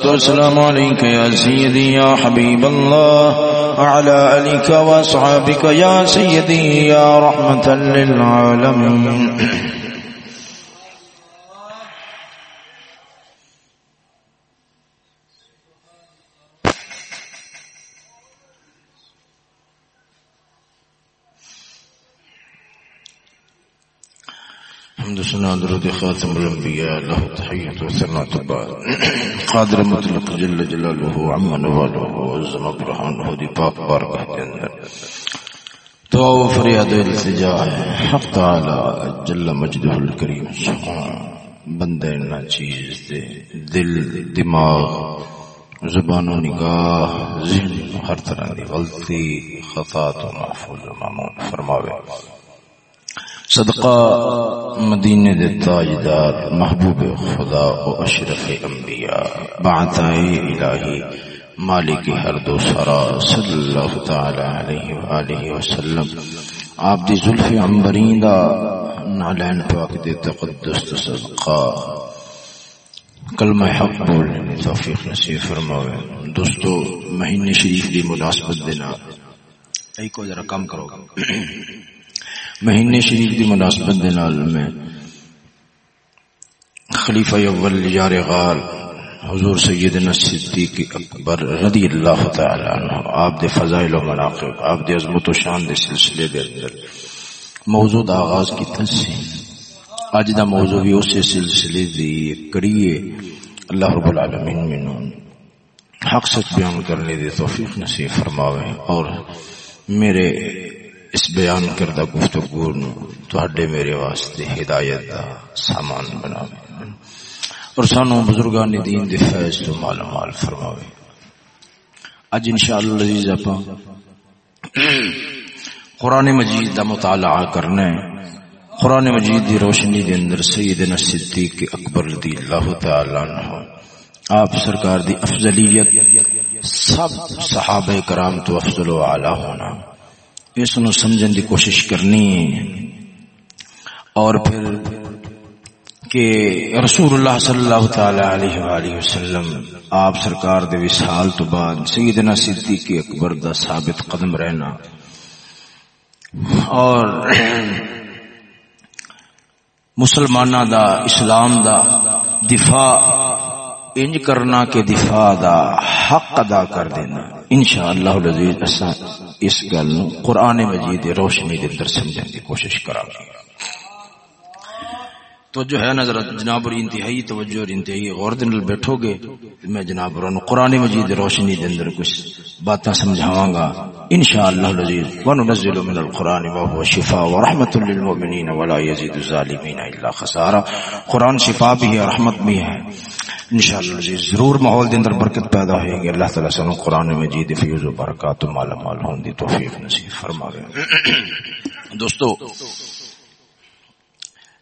والسلام عليك يا سيدي يا حبيب الله، وعلى آلك وأصحابك يا سيدي يا رحمة للعالمين. سنا درود خاتم الانبیاء له تحیت و ثناء بعد. قادر مطلق جل جلاله عما نواله وعظم برهانه دی پاک بارگاہ کے اندر دعا و فریاد و التجا ہے حق تعالی جل مجدہ الکریم. سبحان. بندے نہ چیز دے. دل، دماغ، زبان و نگاہ، ذہن ہر طرح دی غلطی، خطا تو محفوظ و معمون فرماوے. صدقہ مدینے دے تاجدار محبوب خدا و اشرف انبیاء بعثائے الہی، مالک ہر دو سرا، صلی اللہ تعالی علیہ وآلہ وسلم۔ آپ دی ظلف عمبرین دا نالین پاک دے تقدس صدقہ۔ کلمہ حق بولنے توفیق نصیب فرماوے۔ دوستو، مہینے شریف دی مناسبت دینا ایک کو ذرا کم کرو۔ مہینے شریف دی مناسبت نال میں خلیفہ اول یار غار حضور سیدنا صدیق اکبر رضی اللہ تعالی عنہ، آپ دے فضائل و مناقب، آپ دے عظمت و شان دے سلسلے دے اندر موضوع دا آغاز کی تسی اج دا موضوع بھی اسی سلسلے دی کریے اللہ رب العالمین منون حق سچ بیان کرنے دی توفیق نصیب فرماوے اور میرے اس بیان کردہ گفتگو تھے میرے واسطے ہدایت دا سامان بنا اور سانو بزرگان دین دے فیض تو مال مال فرماوے۔ اج انشاءاللہ عزیز اپا قرآن مجید دا مطالعہ کرنا ہے۔ قرآن مجید دی روشنی دے اندر سیدنا صدیق اکبر رضی اللہ تعالی عنہ۔ آپ سرکار دی افضلیت سب صحابہ کرام تو افضل و اعلی ہونا۔ اس نو سمجھن دی کوشش کرنی ہے اور پھر کہ رسول اللہ صلی اللہ تعالی علیہ وآلہ وسلم آپ سرکار دے وصال تو بعد سیدنا صدیق اکبر دا ثابت قدم رہنا اور مسلمانہ دا اسلام دا دفاع انج کرنا کے دفاع دا حق ادا کر دینا۔ انشاءاللہ العزیز اسا اس گل قرآن مجید روشنی دے اندر سمجھنے کی کوشش کرا تو جو ہے نظر جناب اور انتہائی توجہ اور انتہائی غور دن بیٹھو گے میں جناب اور قرآن مجید روشنی دے اندر کچھ باتیں سمجھاواں گا۔ انشاءاللہ العزیز، وننزل من القرآن وهو شفاء ورحمة للمؤمنین ولا يزيد الظالمین الا خسارا قرآن شفا بھی ہے، رحمت بھی ہے۔ انشاءاللہ عزیز، ضرور ماحول دے اندر برکت پیدا ہوئے گی۔ اللہ تعالی سنو قرآن مجید فیوز و برکات و مال مال ہون دی توفیق نصیب فرماوے۔ دوستو،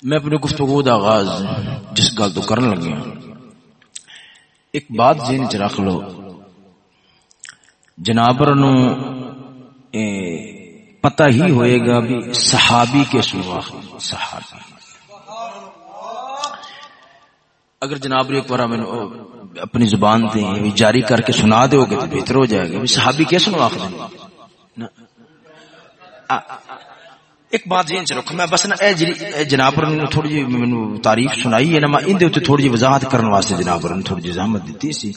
میں اپنی گفتگو دا آغاز جس گل تو کرن لگیا ہاں، ایک بات ذہن چ رکھ لو۔ جنابر نو پتہ ہی ہوئے گا بھی صحابی کے سوا صحابی۔ اگر جناب ایک بار میں اپنی زبان تے جاری کر کے سنا دو گے تو بہتر ہو جائے گا۔ صحابی کیسے نو آخر ایک بات ذہن چ رکھو، میں بس نا اے جی جناب نے تھوڑی جی مینوں تعریف سنائی ہے نا، میں اندے تے تھوڑی جی وضاحت کرن واسطے جناب نے تھوڑی جی زحمت دتی سی۔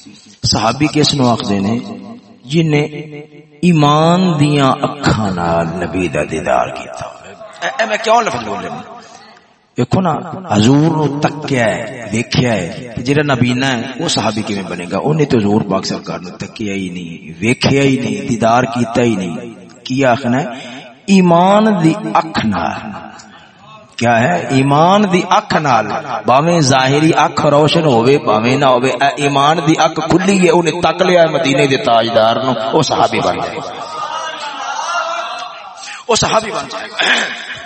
صحابی کس نو آکھدے نے؟ جن نے ایمان دیاں اکھاں نال نبی دا دیدار کیتا۔ اے میں کیوں لفظ بول رہا دیکھو نا حضور نو تکیا ہے دیکھیا ہے جڑا نبینا ہے، وہ صحابی کیویں بنے گا؟ اونے تے حضور پاک سرکار نے تکیا ہی نہیں، ویکھیا ہی نہیں، دیدار کیتا ہی نہیں۔ کیا آخنا ہے؟ ایمان دی اکھ نال۔ کیا ہے؟ ایمان دی اکھ نال۔ باویں ظاہری اکھ روشن ہوے باویں نہ ہوے ایمان دی اکھ کھلی ہے، اونے تک لیا مدینے دے تاجدار نو، او صحابی بن جائے گا۔ او صحابی بن جائے گا۔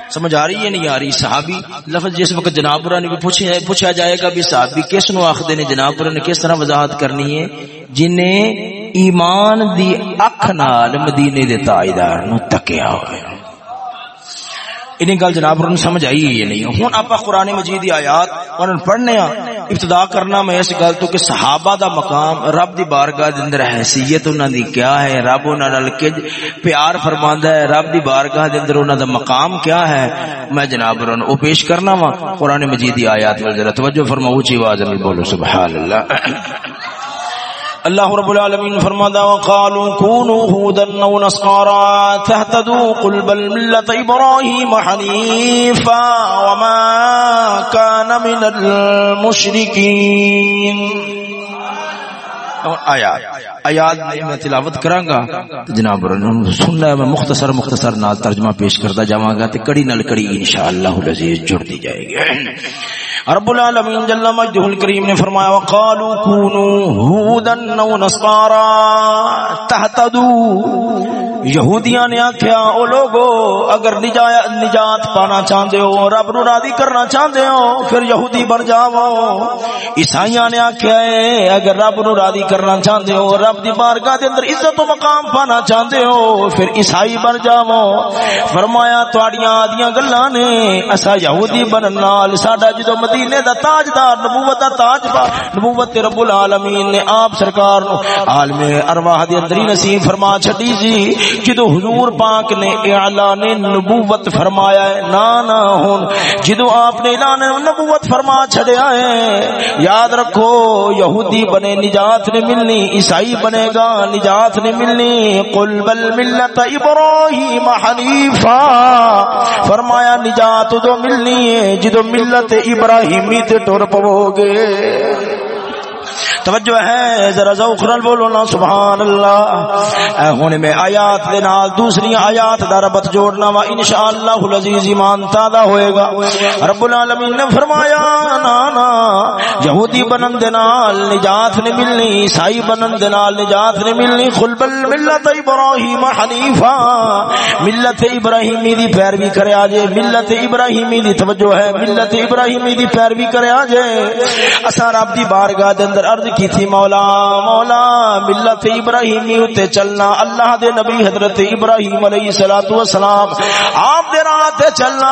سمجھ آ رہی ہے نہیں آ رہی؟ صحابی لفظ جس وقت جناب نے پوچھا پوچھا جائے گا بھی صحابی کس نو آخر نے جناب نے کس طرح وضاحت کرنی ہے؟ جنہیں ایمان دی اکھ نال مدینے دے تاجدار نو تکیا ہوئے۔ انہیں گل جناب انہوں سمجھ آئی ہے نہیں؟ ہوں آپ قرآن مجید دی آیات انہوں پڑھنے ہاں ابتدا کرنا میں اس گل تو کہ صحابہ دا مقام رب دی بارگاہ دے اندر حیثیت انہاں دی کیا ہے؟ رب انہاں نال کہ پیار فرماندا ہے۔ رب دی بارگاہ دے اندر انہاں دا مقام کیا ہے؟ میں جناب انہوں او پیش کرنا وا۔ قرآن مجید دی آیات ول ذرا توجہ فرماؤ، اونچی آواز میں بولو، سبحان اللہ۔ اللہ رب العالمین فرمادا وقالوا كونوا هودا او نصارى، تهتدوا قل بل ملة ابراهيم حنيفا وما كان من المشركين۔ آیات آیات میں تلاوت کراں گا جناب سننا ہے، میں مختصر مختصر نال ترجمہ پیش کرتا جاواں گا، تے کڑی نال کڑی انشاءاللہ العزیز جڑتی جائے گی۔ رب العالمین جل مجدہ الکریم نے فرمایا، وقالوا كونوا هودا او نصارا تهتدوا یہودیاں نے آکھیا، او لوگو، اگر نجات پانا چاہندے ہو، رب نو راضی کرنا چاہندے ہو، پھر یہودی بن جاؤ۔ عیسائیاں نے آکھیا ہے، اگر رب نو راضی کرنا چاہندے ہو، رب دی بارگاہ دے اندر عزت و مقام پانا چاہندے ہو، پھر عیسائی بن جاؤ۔ فرمایا، تواڈیاں آدیاں گلاں نے، اسا یہودی بنن نال، ساڈا جدو مدینے دا تاجدار، نبوت دا تاجدار، نبوت رب العالمین نے آپ سرکار نو عالم ارواح دے اندر نصیب فرما چھڈی جی جدو حضور پاک نے اعلان نبوت فرمایا ہے، نا نا ہون جدو آپ نے اعلان نبوت فرما چھڈیا ہے، یاد رکھو، یہودی بنے، نجات نے ملنی، عیسائی بنے گا، نجات نے ملنی، قل بل ملت ابراہیم حنیفا، فرمایا نجات تو ملنی ہے، جدو ملت ابراہیم رحیمی تے ٹر پو گے توجہ ہے، ذرا ذوق نال بولو نا، سبحان اللہ۔ اے ہن میں آیات دے نال دوسری آیات دا ربط جوڑنا وا، انشاءاللہ العزیز ایمان تازہ ہوئے گا۔ رب العالمین نے فرمایا، نا نا، یہودی بنن دے نال نجات نہیں ملنی، عیسائی بنن دے نال نجات نہیں ملنی۔ خل بل ملت ابراہیم حنیفا۔ ملت ابراہیمی دی پیروی کرے اجے ملت ابراہیمی دی توجہ ہے۔ ملت ابراہیمی دی پیروی کرے اجے اسا رب دی بارگاہ دے اندر عرض کی تھی مولا مولا ملت ابراہیمی تے چلنا، اللہ دے نبی حضرت ابراہیم علیہ الصلوۃ والسلام، آپ دے راہ تے چلنا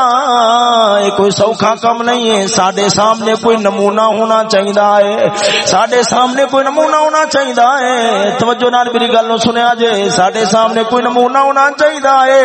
اے کوئی سوکھا کم نہیں ہے، ساڈے سامنے کوئی نمونہ ہونا چاہیدا ہے، ساڈے سامنے کوئی نمونہ ہونا چاہیدا ہے، توجہ نال میری گل نو سنیا جے، ساڈے سامنے کوئی نمونہ ہونا چاہیدا ہے۔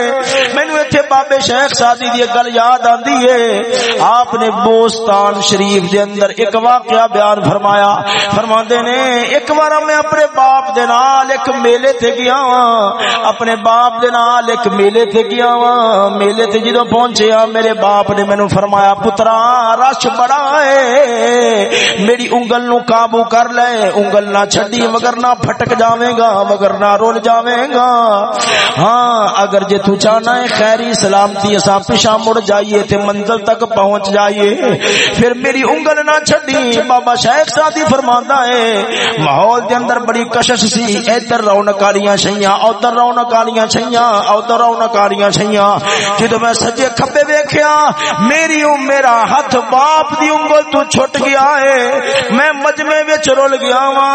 مینوں ایتھے بابے شیخ سادی دی گل یاد آندی ہے، آپ نے بوستان شریف دے اندر ایک واقعہ بیان فرمایا فرمان فرما نے، ایک بار میں اپنے باپ دے نال ایک میلے تے گیا وا اپنے باپ دے نال ایک میلے تے گیا وا میلے تے جدوں پہنچیا، میرے باپ نے مینوں فرمایا، پترا، رش بڑا ہے۔ میری انگل نو قابو کر لے۔ انگل نہ چھڈی، مگر نہ پھٹک جاویں گا، مگر نہ رول جاویں گا۔ ہاں اگر جے تو چاہنا ہے، خیری، سلامتی اسا پیشا مڑ جائیے تے منزل تک پہنچ جائیے۔ پھر میری انگل نہ چھڈی۔ بابا شیخ سادی فرماندا ہے ہے ماحول دے اندر بڑی کشش سی۔ ادھر رونق والیاں چھیاں، ادھر رونق والیاں چھیاں، ادھر رونق والیاں چھیاں۔ جدو میں سجے کھبے ویکھیا، میری او میرا ہاتھ باپ دی انگل تو چھٹ گیا ہے۔ میں مجمع وچ رول گیا وا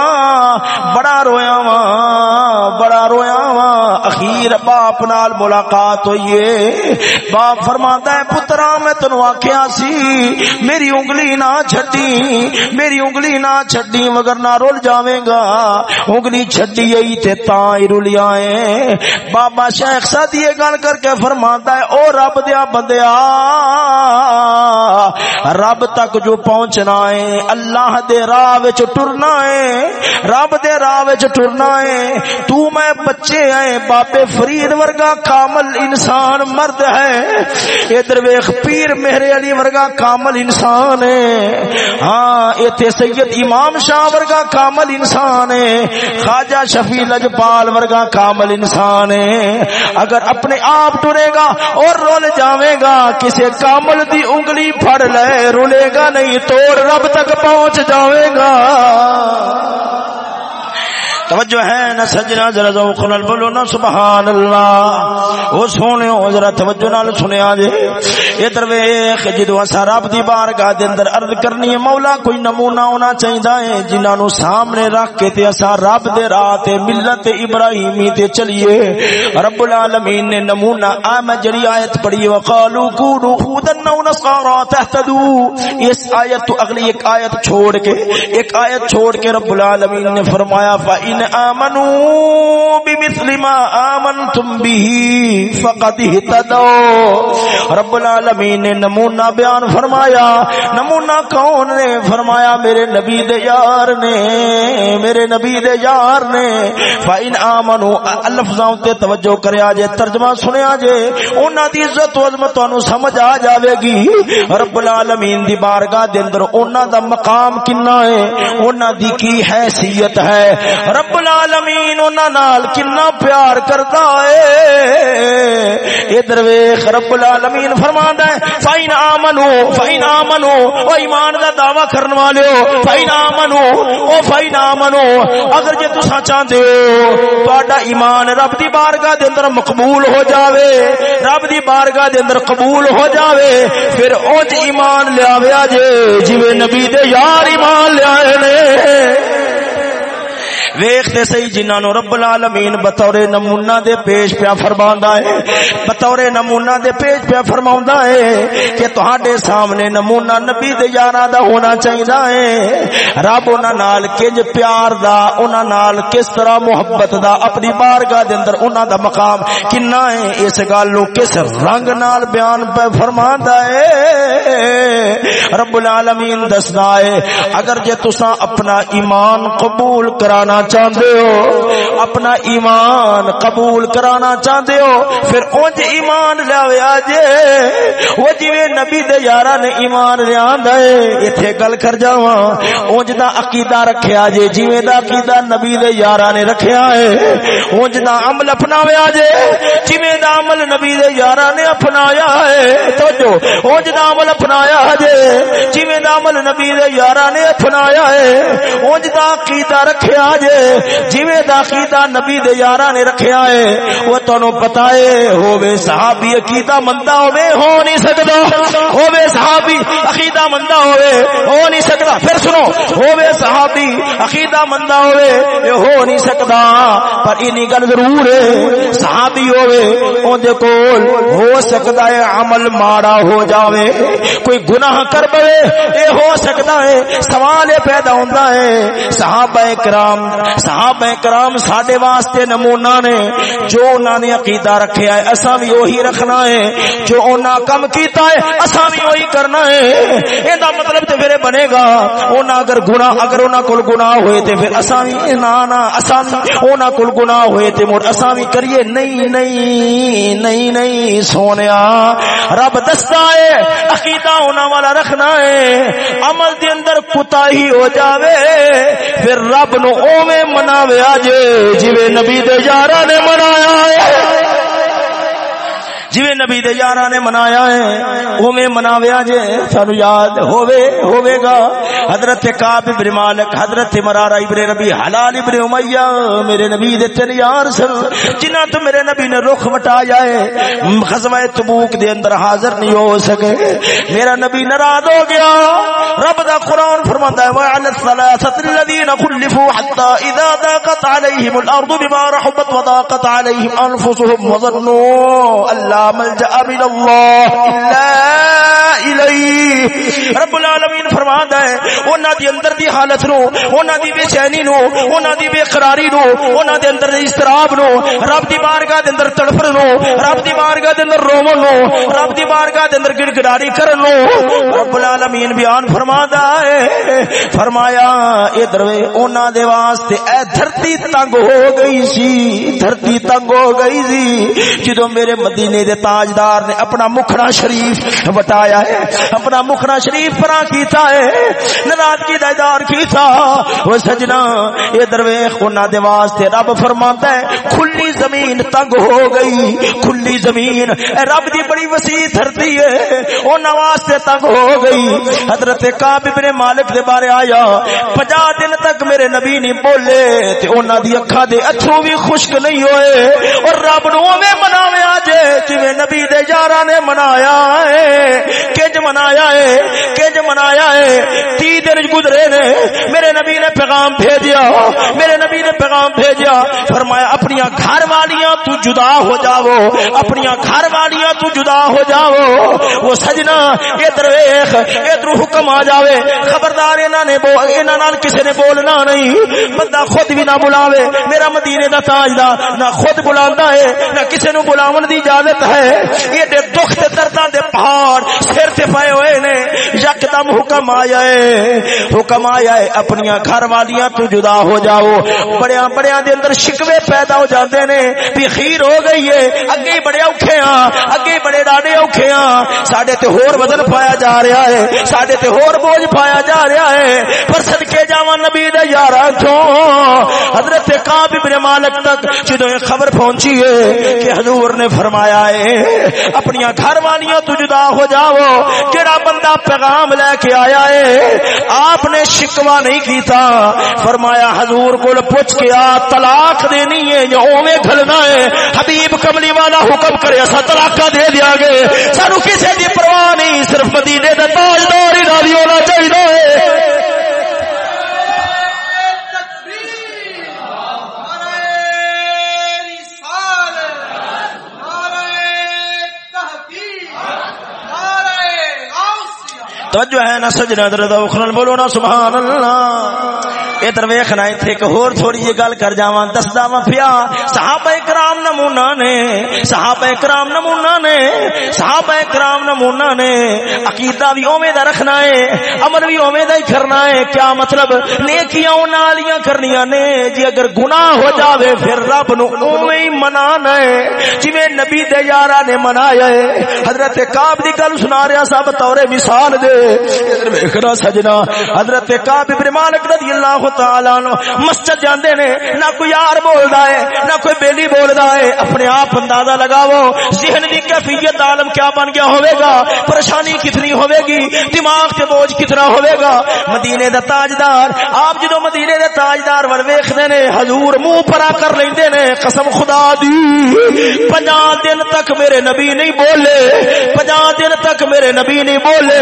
بڑا رویا وا بڑا رویا وا اخیر باپ نال ملاقات ہوئی ہے باپ فرماندا ہے، پترا، میں تینو آکھیا سی، میری انگلی نہ چھڈی، میری انگلی نہ چھڈی۔ مگر نہ رول جاویں گا۔ انگلی چھڈی ائی تے تاں ہی رلیا اے بابا شیخ سادی یہ گل کر کے فرماندا ہے، او رب دیا بندیا رب تک جو پہنچنا ہے، اللہ دے راہ وچ ٹرنا ہے، رب دے راہ وچ ٹرنا ہے۔ تو میں بچے ہیں، بابے فرید ورگا کامل انسان مرد ہے۔ ادھر ویکھ پیر میرے علی ورگا کامل انسان ہے۔ ہاں ایتھے سید امام شاہ ورگا کامل انسان ہے۔ خواجہ شفیع لجپال ورگا کامل انسان ہے۔ اگر اپنے آپ ٹرے گا اور رول جاوے گا کسی کامل دی انگلی پھڑ لے رلے گا نہیں توڑ رب تک پہنچ جاوے گا۔ توجہ ہے، نہ سجنا، ذرا ذوق نال بولو نا سبحان اللہ او سونے او ذرا توجہ نال سنیا جے۔ ادھر ویکھ، جدوں اسا رب دی بارگاہ دے اندر عرض کرنی ہے، مولا کوئی نمونہ ہونا چاہیدا ہے، جنہاں نو سامنے رکھ کے تے اسا رب دے راہ تے ملت ابراہیمی تے چلیے۔ رب العالمین نے نمونہ، آ جڑی ایت پڑھی وقالو کونوا ہودن او نصارا تهتدوا۔ اس ایت تو اگلی ایک ایت چھوڑ کے، ایک ایت چھوڑ کے رب العالمین نے فرمایا فَإِنْ آمَنُوا بِمِثْلِ مَا آمَنْتُمْ بِهِ فَقَدْ اهْتَدَوْا. رب العالمین نے نمونہ بیان فرمایا، نمونہ کون نے فرمایا؟ میرے نبی دے یار نے، میرے نبی دے یار نے۔ فَإِنْ آمَنُوا الفظاں تے توجہ کریا جے ترجمہ سنیا جے انہاں دی عزت و عظمت تانوں سمجھ آ جاوے گی رب العالمین دی بارگاہ دے اندر انہاں دا مقام کنا ہے؟ انہاں دی کی حیثیت ہے؟ رب رب العالمین انہاں نال کنا پیار کرتا ہے۔ ادھر ویکھ رب العالمین فرماندا ہے فین امنو فین امنو او ایمان دا دعوی کرن والےو فین امنو او فین امنو اگر جے تساں چاہندے ہو تہاڈا ایمان رب دی بارگاہ دے اندر مقبول ہو جاوے، رب دی بارگاہ دے اندر قبول ہو جاوے، پھر اونج ایمان لیاویا جے، جویں نبی دے یار ایمان لیا ویختے سی جنہوں نو رب العالمین بطور نمونہ دے پیش پیا فرماندا ہے بطور نمونہ دے پیش پیا فرماوندا ہے کہ تہاڈے سامنے نمونہ نبی دے یاراں دا ہونا چاہیدا ہے۔ رب انہاں نال کنج پیار دا، انہاں نال کس طرح محبت دا، اپنی بارگاہ دے اندر انہاں دا مقام کنا ہے۔ اس گل نو کس رنگ نال بیان پہ فرماندا ہے۔ رب العالمین دسدا ہے، اگر جے تساں اپنا ایمان قبول کرانا چاہتے ہو؟ اپنا ایمان قبول کرانا چاہتے ہو؟ پھر اونج ایمان لیا جے وہ جی نبی دے یارا نے ایمان لیا اتنے گل کر جا اونج دا عقیدہ رکھیا جے جی دا عقیدہ نبی دے یارا نے رکھیا ہے۔ اونج دا عمل اپناویا جے جی دا عمل نبی دے یارا نے اپنایا ہے۔ تو جو اونج دا عمل اپنایا جے جی دا عمل نبی دے یارا نے اپنایا ہے۔ اونج دا عقیدہ رکھیا جے جویں دا عقیدہ نبی دے یاراں نے رکھیا ہے، وہ تانوں پتہ ہے، ہووے صحابی عقیدہ مندا ہووے، ہو نہیں سکدا۔ ہووے صحابی عقیدہ مندا ہووے، ہو نہیں سکدا۔ پھر سنو، ہووے صحابی عقیدہ مندا ہووے یہ ہو نہیں سکدا۔ پر اینی گل ضرور ہے، صحابی ہووے، اون دے کول ہو سکدا ہے، عمل ماڑا ہو جاوے۔ کوئی گناہ کر پے اے ہو سکدا ہے، سوال پیدا ہوندا ہے۔ صحابہ کرام صحابہ کرام ساڈے واسطے نمونہ نے جو انہاں نے عقیدہ رکھیا ہے، اساں بھی وہی رکھنا ہے۔ جو انہاں کم کیتا ہے، اساں بھی وہی کرنا ہے۔ اے مطلب تے پھر بنے گا، انہاں اگر گناہ، اگر انہاں کول گناہ ہوئے تے پھر اساں بھی نا نا اساں انہاں کول گناہ ہوئے تے مڑ اساں بھی کریے۔ نہیں نہیں نہیں نہیں، سونیا، رب دستا ہے، عقیدہ انہاں والا رکھنا ہے۔ عمل دے اندر کوتاہی ہو جاوے، پھر رب نو اوویں مناویا جے جی نبی دے یارہ نے منایا ہے۔ جی نبی دے یارا نے منایا ہے اوے مناویا جے، سانو یاد ہووے ہووے گا۔ حضرت کعب ابن مالک، حضرت مرارہ ابن ربی حلال ابن امیہ، میرے نبی دے تین یار سن جنہ تو میرے نبی نے رخ مٹایا ہے غزوہ تبوک دے اندر حاضر نہیں ہو سکے۔ میرا نبی ناراض ہو گیا۔ رب دا قرآن فرماندا ہے، وعلى الثلاثه الذين خلفوا حتى اذا ضاقت عليهم الارض بما رحبت وضاقت عليهم انفسهم وظنوا الله ملجا من اللہ، الا الیہ رب العالمین فرماتا ہے انہاں دی اندر دی حالت نو انہاں دی بے چینی نو انہاں دی بے قراری نو انہاں دے اندر دی استراب نو، رب دی بارگاہ دے اندر تڑپن نو، رب دی بارگاہ دے اندر رومن نو، رب دی بارگاہ دے اندر گڑ گڑاری کرن نو۔ رب العالمین بیان فرماتا ہے، فرمایا ادھر وے انہاں دے واسطے اے دھرتی تنگ ہو گئی سی، دھرتی تنگ ہو گئی سی۔ جدوں میرے مدینے دے تاجدار نے اپنا مکھڑا شریف وٹایا ہے۔ اپنا مکھڑا شریف پرا کیتا ہے۔ ناراضگی دا اظہار کیتا۔ او سجنا، اے درویش، انہاں دے واسطے رب فرماندا ہے، کھلی زمین تنگ ہو گئی۔ کھلی زمین، اے رب دی بڑی وسیع دھرتی ہے۔ انہاں واسطے تنگ ہو گئی۔ حضرت کعب ابن مالک دے بارے آیا۔ 50 دن تک میرے نبی نہیں بولے، تے انہاں دی اکھاں دے اتھرو بھی خشک نہیں ہوئے۔ اور رب نو میں مناویا جے جویں نبی دے یاراں نے منایا ہے کج منایا ہے کج منایا ہے۔ تی دن گزرے نے، میرے نبی نے پیغام بھیجیا، میرے نبی نے پیغام بھیجیا، فرمایا اپنی گھر والیاں تو جدا ہو جاؤ اپنی گھر والیاں تو جدا ہو جاؤ۔ وہ سجنا، ادھر ویخ ادھر حکم آ جاوے۔ خبردار انہاں نے انہاں نال کسے نے بولنا نہیں۔ بندہ خود بھی نہ بلاوے، میرا مدینے دا تاجدار نہ خود بلاندا ہے، نہ کسے نو بلاون دی اجازت ہے। یہ دے دکھ تے درداں دے پہاڑ سر تے پائے ہوئے نے۔ یکدم حکم آیا ہے۔ حکم آیا ہے اپنی گھر والیاں تو جدا ہو جاؤ۔ بڑے بڑے دے اندر شکوے پیدا ہو جاندے نے۔ بھی خیر ہو گئی ہے۔ اگے بڑے اوکھے ہاں۔ اگے بڑے ڈاڈے اوکھے ہاں۔ ساڈے تے ہور وزن پایا جا رہا ہے۔ ساڈے تے ہور بوجھ پایا جا رہا ہے۔ پر صدکے جاواں نبی دے یاراں کیوں؟ حضرت کعب ابن مالک تک جدوں خبر پہنچی ہے کہ حضور نے فرمایا ہے اپنی گھر والیاں تو جدا ہو جاؤ جڑا بندہ پیغام لے کے آیا ہے آپ نے شکوا نہیں کیتا فرمایا حضور کو پوچھ کے آ طلاق دینی ہے یا اوے کھلنا ہے حبیب کملی والا حکم کرے ایسا طلاق دے دیا گے سانو کسی دی پرواہ نہیں صرف مدینے دا تاجدار ہی راضی ہونا چاہیے توجہ ہے نا سجنا درد دوخرن بولو نا سبحان اللہ۔ ادھر ویکھنا ایتھے ایک ہور تھوڑی جی گل کر جاواں، دسدا وا پیا۔ صحابہ کرام نمونہ نے، صحابہ کرام نمونہ نے، صحابہ کرام نمونہ نے۔ عقیدہ بھی اوویں دا رکھنا ہے، عمل بھی اوویں دا ہی کرنا ہے۔ کیا مطلب؟ نیکیاں انہاں والیاں کرنیاں نے۔ جی اگر گناہ ہو جاوے، پھر رب نو اوویں ہی منانا ہے۔ جویں نبی دے یاراں نے منایا ہے۔ حضرت کعب دی گل سنا رہا صاحب طور مثال دے۔ سجنا۔ حضرت کعب ابن مالک رضی اللہ تعالی عنہ مسجد جاندے نے، نہ کوئی یار بولدا ہے، نہ کوئی بیلی بولدا ہے، اپنے آپ اندازہ لگاؤ، ذہن دی کیفیت عالم کیا بن گیا ہوے گا؟ پریشانی کتنی ہوے گی؟ دماغ تے بوجھ کتنا ہوے گا؟ مدینے دا تاجدار، آپ جدو مدینے دے تاجدار ور ویکھدے نے، حضور منہ پرا کر لیندے نے، قسم خدا دی 50 دن تک میرے نبی نہیں بولے 50 دن تک میرے نبی نہیں بولے۔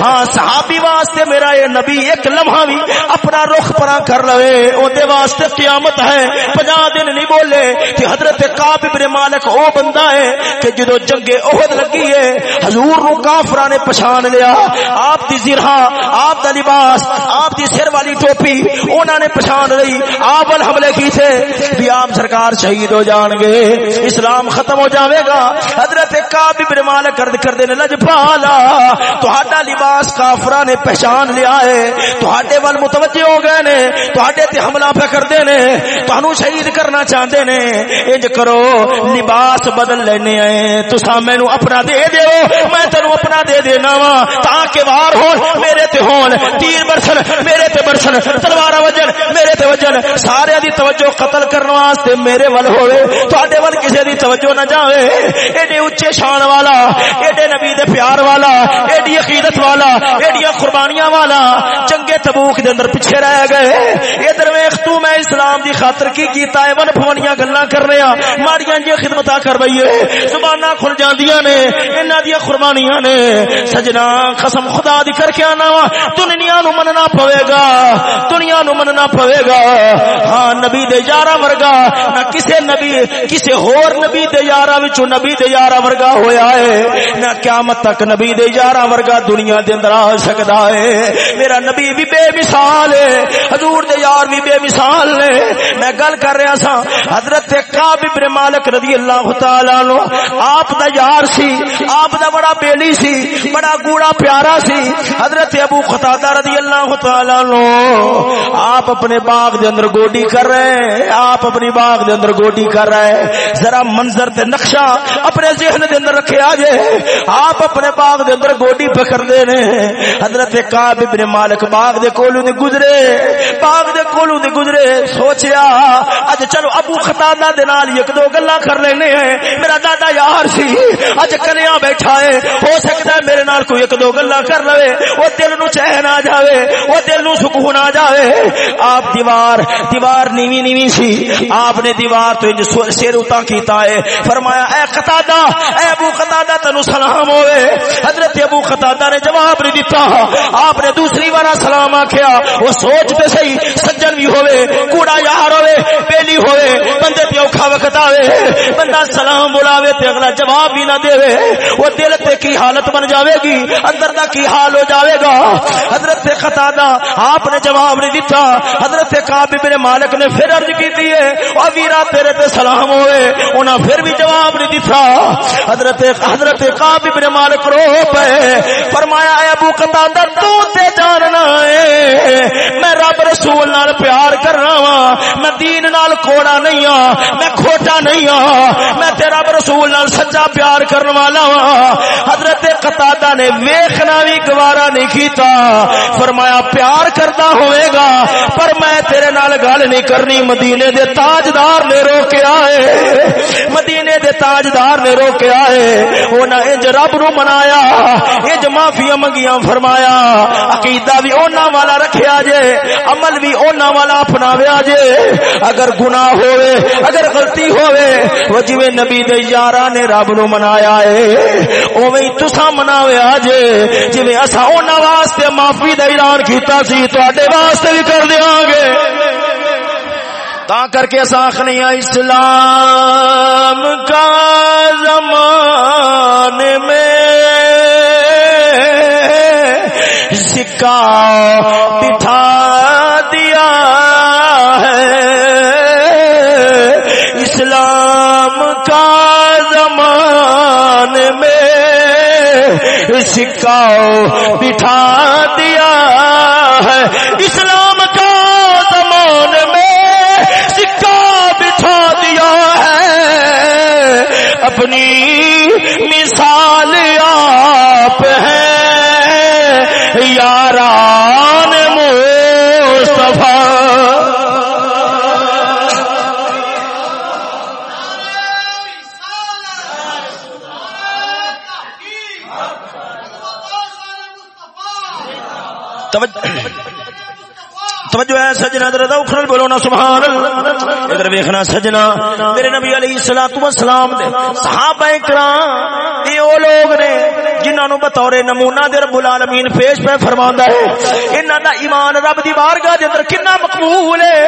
ہاں صحابی واسطے میرا یہ نبی ایک لمحہ بھی اپنا رخ پرا کر لوے۔ اودے واسطے قیامت ہے۔ 50 دن نہیں بولے کہ حضرت کعب ابن مالک او بندہ ہے کہ جدو جنگ احد لگی ہے، حضور نو کافراں نے پہچان لیا۔ آپ دی زرہ آپ دا لباس، آپ دی سر والی ٹوپی انہاں نے پہچان لئی۔ آپ ول حملے کی تھے؟ بھی آپ سرکار شہید ہو جان گے۔ اسلام ختم ہو جاوے گا۔ حضرت کعب ابن مالک کرد کر دے لجپالا تہاڈا لباس کافرا نے پہچان لیا ہے۔ تہاڈے ول متوجہ ہو گئے نے۔ تہاڈے تے حملہ پہ کردے نے۔ تانوں شہید کرنا چاہندے نے۔ انج کرو، لباس بدل لینے آئے تساں مینوں اپنا دے دیو۔ میں تینوں اپنا دے دینا وا تاکہ وار ہون میرے تے ہون تیر برسن، میرے تے برسن۔ تلوار وجن، میرے تے وجن۔ سارے دی توجہ قتل کرنے واسطے میرے ول ہوے تہاڈے ول کسے دی توجہ نہ جاوے۔ ایڈے اونچے شان والا، ایڈے نبی دے پیار والا، ایڈی عقیدت والا، ایڈیاں قربانیاں والا چنگے تبوک دے اندر پیچھے رہ گئے۔ ادھر ویکھ تو میں اسلام دی خاطر کی کیتا ہے؟ ون پھونیاں گلاں کر رہے ہاں۔ ماڑیاں جی خدمتاں کر بھئیے زباناں کھل جاندیاں نے، انہاں دی قربانیاں نے۔ سجنا قسم خدا دی کر کے آنا وا۔ دنیا نو مننا پوے گا۔ دنیا نو مننا پوے گا۔ ہاں نبی دے یارا ورگا۔ نہ کسے نبی، کسے ہور نبی دے یارا وچوں نبی دے یارا ورگا ہویا ہے۔ نہ قیامت تک نبی دے یارا ورگا دنیا دے اندر آ سکدا ہے، میرا نبی بھی بے مثال ہے، حضور دے یار بھی بے مثال نے میں گل کر رہا سا، حضرت کعب ابن مالک رضی اللہ تعالی عنہ، آپ دا یار سی، آپ دا بڑا بیلی سی، بڑا گوڑا پیارا سی۔ حضرت ابو قتادہ رضی اللہ تعالی عنہ، آپ اپنے باغ دے اندر گوڈی کر رہے ہیں، آپ اپنی باغ دے اندر گوڈی کر رہے ہیں۔ ذرا منظر تے نقشہ اپنے ذہن دے اندر رکھے آجے۔ آپ اپنے باغ دے اندر گوڈی پکڑ دے نے حضرت کعب ابن مالک باغ دے کولو نے گزرے، باغ دے کولو نے گزرے، سوچیا، اج چلو ابو قتادہ دے نال ایک دو گلاں کر لینے ہیں۔ میرا دادا یار سی، اج کنیا بیٹھا ہے۔ ہو سکتا ہے میرے نال کوئی ایک دو گلاں کر لوے او دل نو چین آ جاوے او دل نو سکون آ جاوے۔ آپ دیوار دیوار نیوی نیوی سی۔ آپ نے دیوار تو انج سر اتا کیتا ہے۔ فرمایا، اے قتادہ اے ابو قتادہ تنو سلام ہوئے۔ حضرت ابو قتادہ نے جواب نہیں دیتا۔ آپ نے دوسری بار سلام آکھیا، وہ سوچ تے صحیح، سجن بھی ہوئے کوڑا یار ہوئے بیلی ہوئے بندے تے اوکھا وقت آوے، بندہ سلام بلاوے تے اگلا جواب بھی نہ دے وہ دل تے کی حالت بن جاوے گی، اندر دا کی حال ہو جاوے گا؟ حضرت قتادہ، آپ نے جواب نہیں دیتا حضرت کعب بن مالک نے پھر عرض کی ہے او ویرا تیرے تے سلام ہوئے انہاں پھر بھی جواب نہیں دیتا حضرت حضرت کعب بن مالک رو پے، فرمایا، اے ابو قتادہ تو تے جاننا ہے۔ میں رب رسول نال پیار کرنا وا۔ میں دین نال کوڑا نہیں ہاں میں کھوٹا نہیں ہاں میں تیرا رسول نال سچا پیار کرنے والا وا۔ حضرت قتادہ نے ویکھنا بھی گوارا نہیں کیتا۔ فرمایا، پیار کرتا ہوئے گا، پر میں تیرے نال گل نہیں کرنی۔ مدینے دے تاجدار نے روکیا ہے۔ مدینے دے تاجدار نے روکیا ہے۔ انہاں انج رب نو منایا، انج معافی منگیاں فرمایا۔ عقیدہ بھی انہاں والا رکھیا جے، عمل بھی انہاں والا اپناویا جے۔ اگر گناہ ہوئے، اگر غلطی ہوئے، وہ جویں نبی دے یاراں نے رب نو منایا ہے اوویں تساں مناویا جے۔ جویں اساں انہاں واسطے معافی دا اعلان کیتا سی، تواڈے واسطے بھی کر دیاں گے۔ تا کر کے ساخنی اسلام کا زمان بٹھا دیا ہے۔ اسلام کا زمان میں سکاؤ بٹھا دیا ہے۔ اس سجنا ذرا اکھڑ بولو نا، سبحان اللہ۔ ادھر دیکھنا سجنا۔ میرے نبی علیہ الصلوۃ والسلام دے صحابہ کرام یہ وہ لوگ نے جنہاں نو بطور نمونہ دے رب العالمین پیش پہ فرماندا ہے، انہاں دا ایمان رب دی بارگاہ دے اندر کنا مقبول ہے۔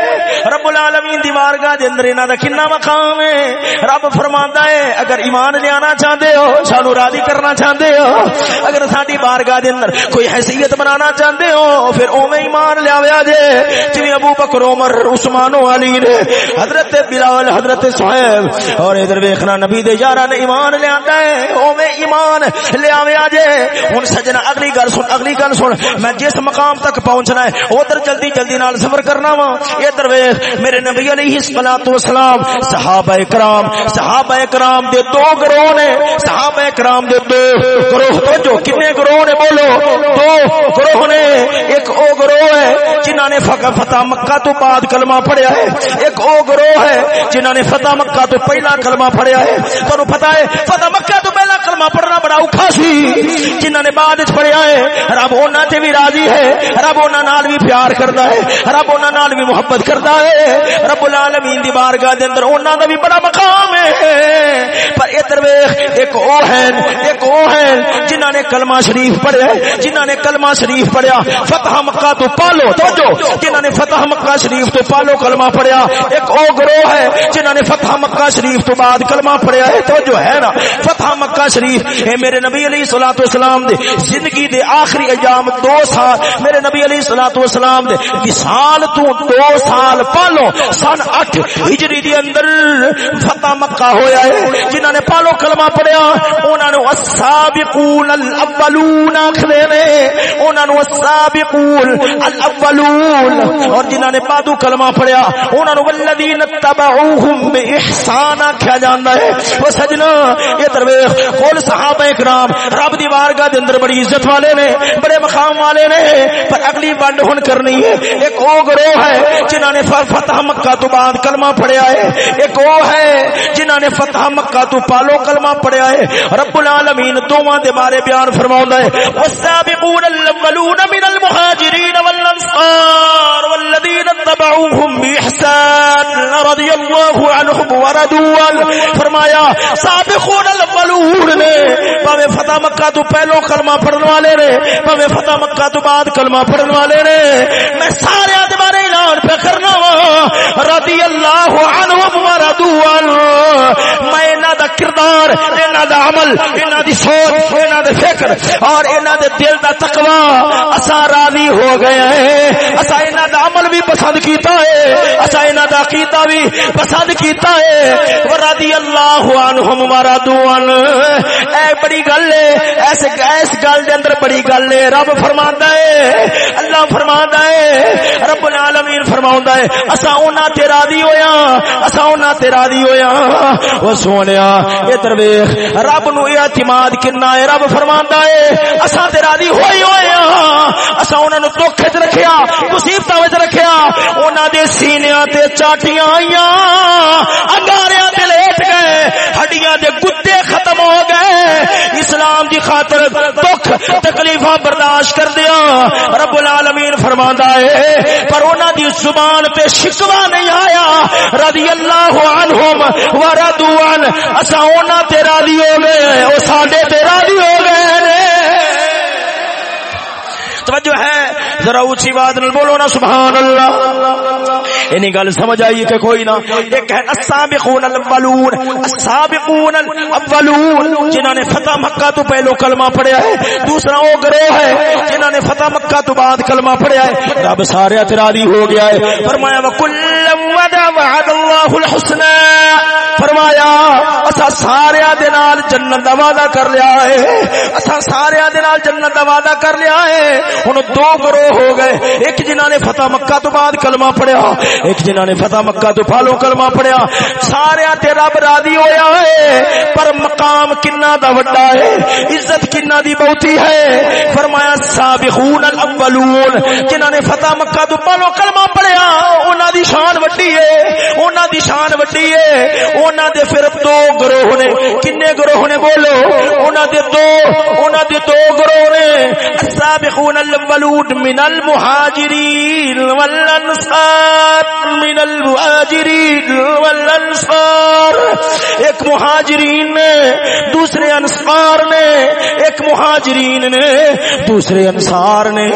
رب العالمین دی بارگاہ دے اندر انہاں دا کنا مقام ہے۔ رب فرماندا ہے، اگر ایمان لے آنا چاہندے ہو، سانو راضی کرنا چاہندے ہو۔ اگر ساڈی بارگاہ دے اندر کوئی حیثیت بنانا چاہندے ہو، پھر اوویں ایمان لے آویا جے۔ جی ابو بکر، عمر، عثمان و علی نے، حضرت بلال، حضرت صہیب اور ادھر ویکھنا نبی دے یاراں نے ایمان لے آندا ہے، او میں ایمان لے آویا جے ہن سجنا، اگلی گل سن، اگلی گل سن۔ میں جس مقام تک پہنچنا ہے، ادھر جلدی جلدی نال سفر کرنا وا۔ ادھر ویکھ، میرے نبی علیہ الصلوۃ والسلام، صحابہ کرام صحابہ کرام دے دو گروہ نے، صحابہ کرام دے دو گروہ۔ تو جو کنے گروہ نے بولو؟ دو گروہ نے، ایک او گروہ ہے، جنہاں نے فتح مکہ تو بعد کلمہ پڑھیا ہے۔ ایک او گروہ ہے جنہاں نے فتح مکہ تو پہلا کلمہ پڑھیا ہے۔ تانوں پتہ ہے، فتح مکہ تو پہلا کلمہ پڑھنا بڑا اوکھا سی۔ جنہاں نے بعد وچ پڑھیا ہے، رب انہاں تے بھی راضی ہے۔ رب انہاں نال بھی پیار کردا ہے۔ رب انہاں نال بھی محبت کردا ہے۔ رب العالمین دی بارگاہ دے اندر انہاں دا بھی بڑا مقام ہے۔ پر ادھر ویکھ، ایک او ہے ایک او ہے جنہاں نے کلمہ شریف پڑھیا ہے۔ جنہاں نے کلمہ شریف پڑھیا، فتح مکہ تو پالو، توجہ۔ جنہوں نے فتح فتح مکہ شریف تو پالو کلمہ پڑھیا۔ ایک او گروہ ہے جنہوں نے فتح مکہ شریف تو بعد کلمہ پڑھیا ہے تو جو ہے نا؟ فتح مکہ شریف، اے میرے نبی علیہ الصلوۃ والسلام دے زندگی دے آخری ایام دو سال، میرے نبی علیہ الصلوۃ والسلام دے وصال تو دو سال پالو سن اٹھ ہجری دی اندر فتح مکہ ہویا ہے۔ جنہاں نے پالو کلمہ پڑھیا، انہاں نو السابقون الاولون آکھدے نے، انہاں نو السابقون الاولون۔ اور جنہاں نے بعدو کلمہ پڑھیا، انہاں نو والذین تبعوہم باحسان آکھیا جاندا ہے۔ او سجنا، اے درویش، کول صحابہ کرام رب دی بارگاہ دے اندر بڑی عزت والے نے، بڑے مقام والے نے، پر اگلی ونڈ ہن کرنی ہے۔ ایک او گروہ ہے جنہاں نے فتح مکہ تو بعد کلمہ پڑھیا ہے۔ ایک او ہے جنہاں نے فتح مکہ تو پالو کلمہ پڑھیا ہے۔ رب العالمین دوواں دے بارے بیان فرماوندا ہے۔ والسابقون الاولون من المهاجرین والانصار والذین تبعوهم باحسان رضی اللہ عنهم ورضوا فرمایا، سابقون الاولون نے باوے فتح مکہ تو پہلو کلمہ پڑھنے والے نے باوے فتح مکہ تو بعد کلمہ پڑھنے والے نے۔ میں سارے دے بارے اعلان پہ کرنا وا رضی اللہ عنہم ورضوا میں انہاں دا کردار، انہاں دا عمل، انہاں دی سوچ، انہاں دے فکر اور انہاں دے دل دا تقوی اسا راضی ہو گئے ہیں۔ اسا انہاں دا عمل بھی پسند کیتا ہے۔ اسا انہاں دا عقیدہ بھی پسند کیتا ہے۔ ورضی اللہ عنہم ورضوا اے بڑی گل ہے ایس ایس گل دے اندر بڑی گل ہے۔ رب فرماندا ہے، اللہ فرماندا ہے، رب العالمین فرماوندا ہے اسا انہاں تے راضی ہویا اسا انہاں تے راضی ہویا او سونیا، اے درویش، رب نو اعتماد کنا ہے؟ رب فرماندا ہے اسا تے راضی ہوئی ہویا اسا انہاں نو دکھ وچ رکھیا، مصیبتاں وچ رکھیا۔ انہاں دے سینیاں تے چاٹیاں آئیاں انگاریاں تے لیٹ گئے ہڈیاں دے گدے ختم ہو گئے اسلام دی خاطر دکھ تکلیفاں برداشت کر دیا رب العالمین فرماندا ہے پر انہاں دی زبان تے شکوا نہیں آیا رضی اللہ عنہم ورضوان اسا انہاں تے راضی ہو گئے او ساڈے تے راضی ہو گئے نے توجہ ہے ذرا اونچی بات نال بولو نا، سبحان اللہ۔ اینی گل سمجھ آئی کہ کوئی نہ ایک ہے السابقون الاولون السابقون الاولون، جنہاں نے فتح مکہ تو پہلو کلمہ پڑھیا ہے۔ دوسرا وہ گروہ ہے، جنہاں نے فتح مکہ تو بعد کلمہ پڑھیا ہے۔ رب سارے اعتراضی ہو گیا ہے۔ فرمایا وکل وعد وعد اللہ الحسنى۔ فرمایا اسا سارے دے نال جنت دا وعدہ کر لیا ہے۔ اسا سارے دے نال جنت دا وعدہ کر لیا ہے۔ ہن دو گروہ ہو گئے۔ ایک جنہاں نے فتح مکہ تو بعد کلمہ پڑھیا، ایک جنہاں نے فتح مکہ تو پھالو کلمہ پڑھیا۔ سارے تے رب راضی ہویا ہے، پر مقام کنا دا وڈا ہے، عزت کنا دی بہتی ہے۔ فرمایا، سابقون الاولون، جنہاں نے فتح مکہ تو پھالو کلمہ پڑھیا، انہاں دی شان وڈی ہے، انہاں دی شان وڈی ہے۔ انہاں دے پھر دو گروہ نے، کنے گروہ نے بولو؟ انہاں دے دو، انہاں دے دو گروہ نے۔ السابقون الاولون من المهاجرين والانصار من المهاجرين والانصار ایک مہاجرین نے، دوسرے انصار نے، ایک مہاجرین نے، دوسرے انصار نے،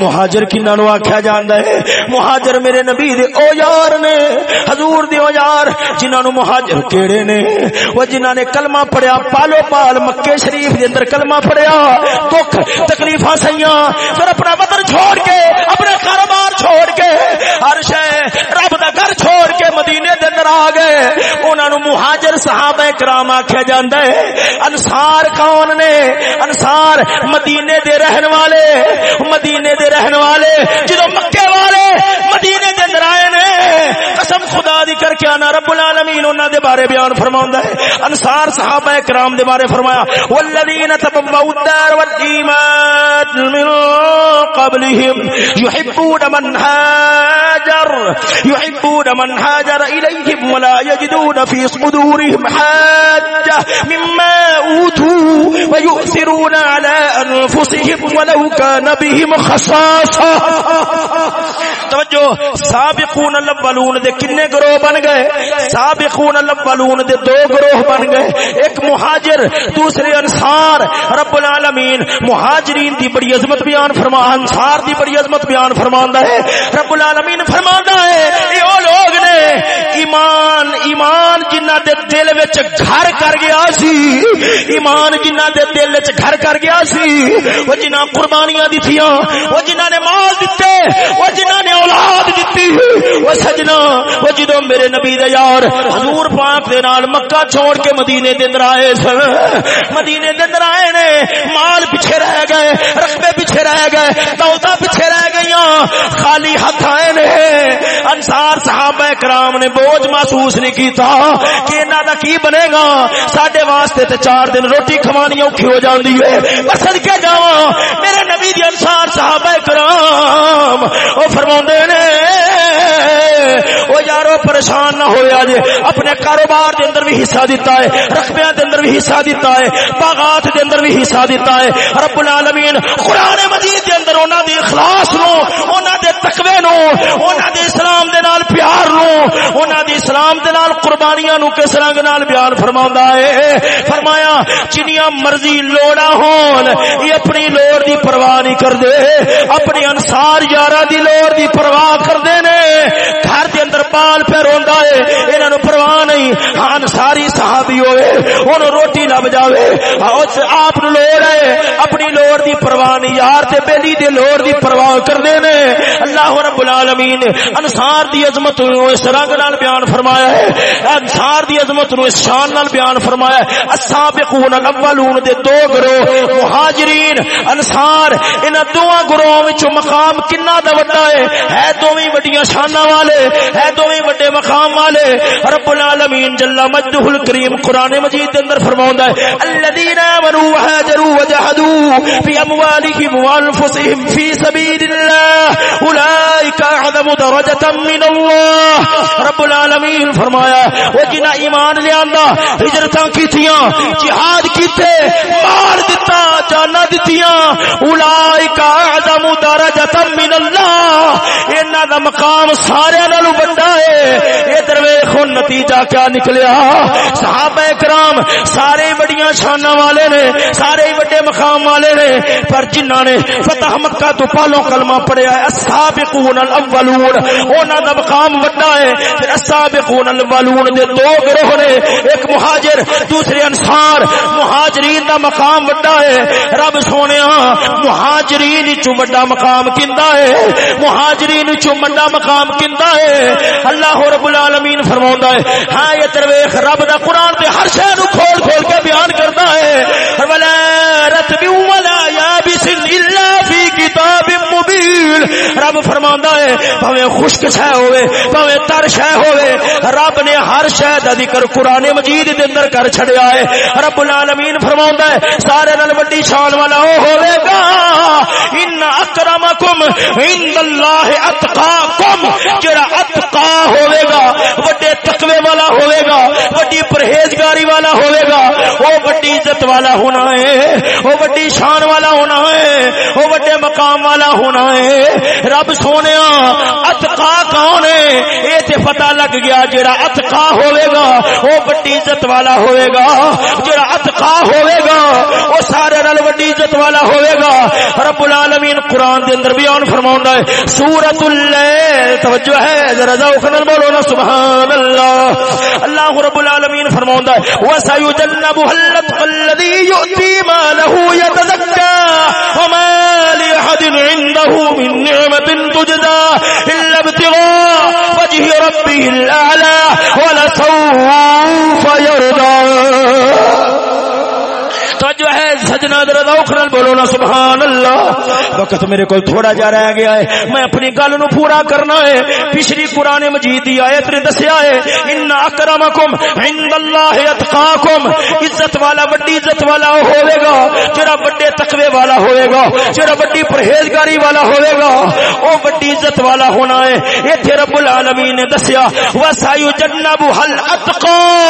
مہاجر کنہاں نو آکھیا جاندا ہے؟ مہاجر میرے نبی دے او یار نے، حضور دے او یار، جنہاں نو مہاجر کیڑے نے؟ وہ جنہاں نے کلمہ پڑھیا، پالو پال مکے شریف دے اندر کلمہ پڑھیا، دکھ تکلیفاں سیاں پھر اپنا وطن چھوڑ کے اپنا کاروبار چھوڑ کے ہر شے رب دا گھر چھوڑ کے مدینے دے اندر آ گئے۔ انہاں نو مہاجر صحابہ کرام آکھیا جاندا ہے۔ انصار کون نے؟ انصار مدینے دے رہن والے۔ مدینے دے رہن والے۔ جدو مکے والے مدینے دے اندر آئے نے۔ قسم خدا دی کر کے انا رب العالمین انہاں دے بارے بیان فرماوندا ہے۔ انصار صحابہ کرام دے بارے فرمایا، والذین تبوؤوا الدار والایمان من قبلهم يحبون من هاجر يحبون من هاجر اليهم ولا يجدون في صدورهم حاجه مما اوتوا ويؤثرون على انفسهم ولو كان بهم خصاصه توجہ، سابقون الاولون دے کنے گروہ بن گئے؟ سابقون الاولون دے دو گروہ بن گئے؟ ایک مہاجر، دوسرے انصار، رب العالمین۔ مہاجرین دی بڑی عظمت بیان فرما، انصار دی بڑی عظمت بیان فرماندا ہے۔ رب العالمین فرماندا ہے، اے او لوگ نے ایمان ایمان جنہ دے دل وچ گھر کر گیا سی، ایمان جنہ دے دل وچ گھر کر گیا سی، وہ جنہ قربانیاں دتیاں او جنہ نے مال دیتے وہ جنہ نے اولاد دیتی وہ سجنا، وہ جدو میرے نبی دے یار حضور پاک دے نال مکہ چھوڑ کے مدینے دے اندر آئے سن۔ مدینے دے اندر آئے نے، مال پیچھے رہ گئے، رقبے پیچھے رہ گئے دولتاں پیچھے رہ گئیاں۔ خالی ہاتھ آئے نے۔ انصار صحابہ کرام نے بوجھ محسوس نہیں کیتا کہ انہاں دا کی بنے گا۔ ساڈے واسطے تے چار دن روٹی کھوانی اوکھی ہو جاندی ہے۔ بس کے جاواں میرے نبی دی انصار صحابہ کرام او فرماوندے نے، او یارو پریشان نہ ہویا جے اپنے کاروبار دے اندر بھی حصہ دیتا ہے، رقبیاں دے اندر بھی حصہ دیتا ہے، باغات دے اندر بھی حصہ دیتا ہے، رب العالمین، قرآن مجید دے اندر انہاں دی اخلاص نو انہاں دے تقوی نو انہاں دے اسلام دے نال پیار نو انہاں دی اسلام دے نال قربانیاں نو کس رنگ نال بیان فرماوندا ہے؟ فرمایا، جنیاں مرضی لوڑا ہون، یہ اپنی لوڑ دی پرواہ نہیں کردے اپنی انصار یارا دی لوڑ دی پرواہ کردے نے، گھر دے اندر بال پہ روندا ہے، انہاں نو پرواہ نہیں۔ ہاں ساری صحابی ہوئے انہوں روٹی لب جاوے ہاں، اس آپ نو لوڑ ہے، اپنی لوڑ دی پرواہ نہیں۔ یار، تے بیلی دی لوڑ دی پرواہ کردے نے۔ اللہ رب العالمین انصار دی عظمت نو اس رنگ نال بیان فرمایا ہے۔ انصار دی عظمت نو اس شان نال بیان فرمایا ہے۔ السابقون الاولون دے دو گروہ، مہاجرین، انصار ان دوواں گروہاں وچ مقام کنا دا وڈا ہے؟ ہے دوویں وڈیاں شاناں والے، ہے دوویں وڈے مقام والے۔ رب العالمین جل مجدہ الکریم قران مجید دے اندر فرماوندا ہے الذين امنوا وهاجروا وجاهدوا في اموالهم وانفسهم في سبيل الله اولئك اعظم درجه من الله رب العالمین فرمایا وہ جنہ ایمان لے آندا، ہجرتاں کیتیاں، جہاد کیتے مال دتا، جانا دتیاں اولئک اعظم درجه من الله انہاں دا مقام سارے نالوں بڑا ہے۔ ادھر ویکھو نتیجہ کیا نکلیا؟ صحابہ کرام سارے بڑیاں شانہ والے نے، سارے بڑے مقام والے نے۔ پر جنہ نے فتح مکہ تو پالو کلمہ پڑھیا ہے، السابقون الاولون۔ انہاں دا مقام بڑا ہے، پھر السابقون الاولون دے دو گروہ نے، ایک مہاجر، دوسرے انصار۔ مہاجرین دا مقام بڑا ہے۔ رب سونیا، مہاجرین چوں بڑا مقام کیندا ہے؟ مہاجرین چوں بڑا مقام کیندا ہے؟ اللہ رب العالمین فرماوندا ہے ہاں یہ درویش رب دا قرآن پہ ہر شہر نو کھول کھول کے بیان کرتا ہے۔ ولا رتب ولا یابس الا فی کتاب مبین۔ رب فرماندا ہے، بھویں خشک شے ہوے بھویں تر شے ہوے رب نے ہر شے دا ذکر قرآن مجید دے اندر کر چھڑیا ہے۔ رب العالمین فرماوندا ہے، سارے نال بڑی شان والا او ہوے گا۔ ان اکرمکم عند اللہ اتقاکم. جڑا اتقا ہوے گا بڑے تقوی والا ہوے گا بڑی پرہیزگاری والا ہوے گا وہ بڑی عزت والا ہونا ہے وہ بڑی شان والا ہونا ہے وہ بڑے مقام والا ہونا ہے۔ رب سونے اتقا کون ہے؟ یہ تے پتہ لگ گیا جڑا اتقا ہوے گا وہ بڑی عزت والا ہوے گا۔ جڑا اتقا ہوے گا وہ سارے نال بڑی عزت والا ہوے گا۔ رب العالمین قرآن دے اندر بیان فرماوندا ہے سورۃ اللیل توجہ ہے، ذرا ذوق نال بولو نا سبحان اللہ اللہ رب العالمین فرماوندا ہے، وسيجنبها الاتقى الذي يؤتي ماله يتزكى، وما لاحد عنده من نعمه تجزى الا ابتغاء وجه ربه الاعلى ولسوف يرضى۔ توجہ ہے، سجنا در اوکھرل بولو نا، سبحان اللہ۔ وقت میرے کو تھوڑا جا رہ گیا ہے۔ میں اپنی گل نو پورا کرنا ہے۔ پچھلی قرآن مجید دی آیت نے دسیا ہے، ان اکرمکم عند اللہ اتقاکم عزت والا بڑی عزت والا ہوے گا، جڑا بڑے تقوی والا ہوے گا، جڑا بڑی پرہیزگاری والا ہوے گا۔ او بڑی عزت والا ہونا ہے۔ ایتھے رب العالمین نے دسیا وسایو جنب حل اتقا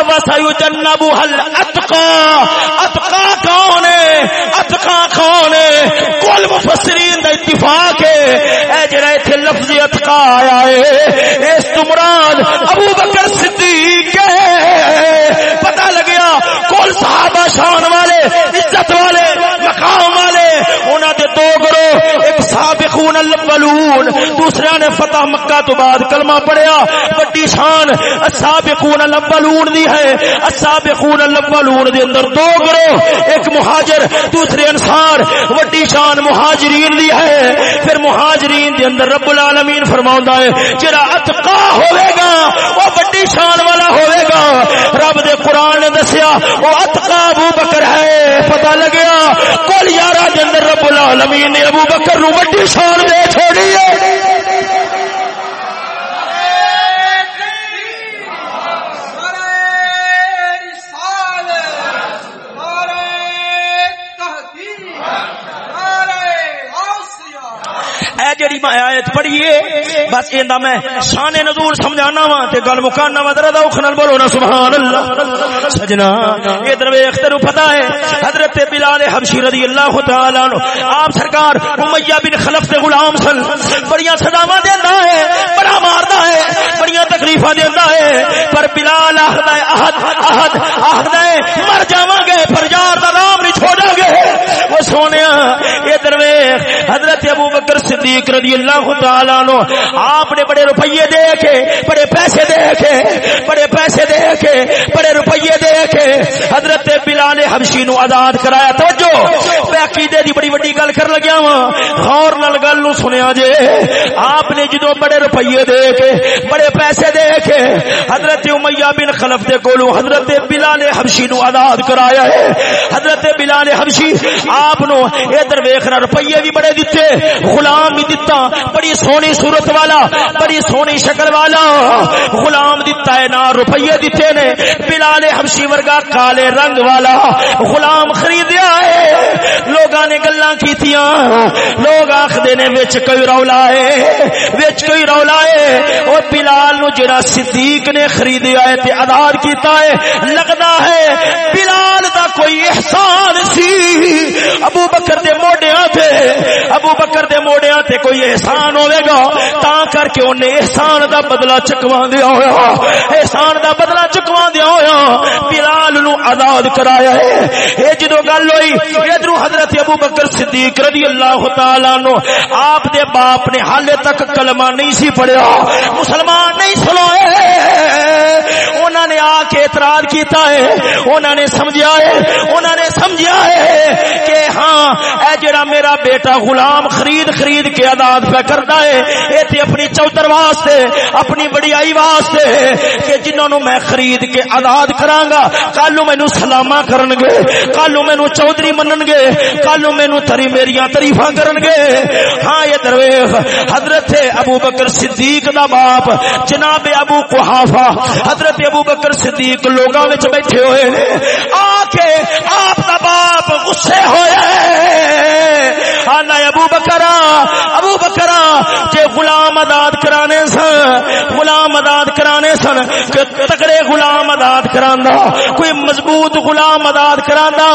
وسایو جنب حل اتقا. اتقا کون ہے؟ اتقا کون ہے؟ کل مفسرین دا اتفاق ہے. اے جڑا ایتھے لفظ اتقا آیا ہے، اس تو مراد ابو بکر صدیق ہے۔ پتہ لگیا کل صحابہ شان والے عزت والے مقام والے انہاں دے دو گروہ ایک سابقون الاولون دوسرے نے فتح مکہ تو بعد کلمہ پڑھیا. بڑی شان. السابقون الاولون دی ہے. السابقون الاولون دے اندر دو گروہ. ایک مہاجر، دوسرے انصار. بڑی شان مہاجرین دی ہے. پھر مہاجرین دے اندر رب العالمین فرماوندا ہے، جڑا اتقا ہوے گا او بڑی شان والا ہوے گا۔ رب دے قران نے دسیا او اتقا ابو بکر ہے۔ پتہ لگیا کل یارہ دے اندر رب العالمین نے ابو بکر نو بڑی شان دے چھوڑی ہے۔ اے جڑی میں آیت پڑھیے بس ایندا میں شان نزول سمجھانا وا تے گل مکانا وا ذرا اوکھ نال بولو نا سبحان اللہ سجنا، ادھر ویکھ، تینو پتہ ہے، حضرت بلال حبشی رضی اللہ تعالی عنہ، آپ سرکار امیہ بن خلف دے غلام سن، بڑیاں صداواں دیندا ہے، بڑا ماردا ہے، بڑیاں تکلیفاں دیندا ہے، پر بلال آخدا ہے، احد احد مر جاواں گے، پر یار دا نام نہیں چھوڑاں گے۔ وہ سونیا، ادھر حضرت ابو بکر صدیق رضی اللہ تعالی عنہ، آپ نے بڑے روپیے دے کے بڑے پیسے دے کے بڑے پیسے دے کے بڑے روپیے دے کے حضرت بلال حبشی نو آزاد کرایا، توجہ! میں عقیدے دی بڑی بڑی گل کر لگیا وا غور نال گل نو سنیا جے۔ آپ نے جدوں بڑے روپیے دے کے بڑے پیسے دے کے حضرت امیہ بن خلف دے کولو حضرت بلال حبشی نو آزاد کرایا ہے۔ حضرت بلال حبشی، آپ نو ادھر ویکھنا، روپیے بھی بڑے دتے غلام بھی دتا، بڑی سونی صورت والا، بڑی سونی شکل والا۔ غلام دتا ہے، نہ روپیے دیتے نے۔ بلال حبشی ورگا کالے رنگ والا۔ غلام خریدیا ہے۔ لوگاں نے گلاں کیتیاں۔ لوگ آکھدے نے، وچ کوئی رولا ہے؟ وچ کوئی رولا ہے؟ او بلال نو جڑا صدیق نے خریدیا ہے تے آزاد کیتا ہے، لگدا ہے، بلال دا کوئی احسان سی۔ ابو بکر دے موڈیاں تے ابو بکر دے موڈیاں تے کوئی احسان ہوے گا، تا کر کے اونے احسان دا بدلہ چکوا دیا ہویا۔ احسان دا بدلہ چکوا دیا ہویا۔ بلال نو آزاد کرایا ہے۔ اے جدوں گل ہوئی، ادھر حضرت ابو بکر صدیق رضی اللہ تعالی عنہ آپ دے باپ نے حالے تک کلمہ نہیں سی پڑھیا۔ مسلمان نہیں سنوئے۔ انہوں نے آ کے اعتراض کیتا ہے انہوں نے سمجھا ہے انہوں نے سمجھا ہے کہ ہاں اے جڑا میرا بیٹا غلام خرید خرید کے آزاد پہ کرتا ہے یہ تے اپنی چوتر واسطے، اپنی بڑیائی واسطے کہ جنہوں نے میں خرید کے آزاد کرانگا کالو مینو سلاما کرن گے کالو مینو چودھری منن گے کالو مینو تری میریاں تریفاں کرن گے ہاں یہ درویش، حضرت ابو بکر صدیق دا باپ، جناب ابو قحافہ، حضرت ابو بکر صدیق لوگاں وچ بیٹھے ہوئے نے آ کے آپ دا باپ غصے ہوئے آنا ابو بکرا ابو بکرا جے غلام آزاد کرانے سن، غلام آزاد کرانے سن، کہ تگڑے غلام آزاد کراندا کوئی مضبوط غلام آزاد کراندا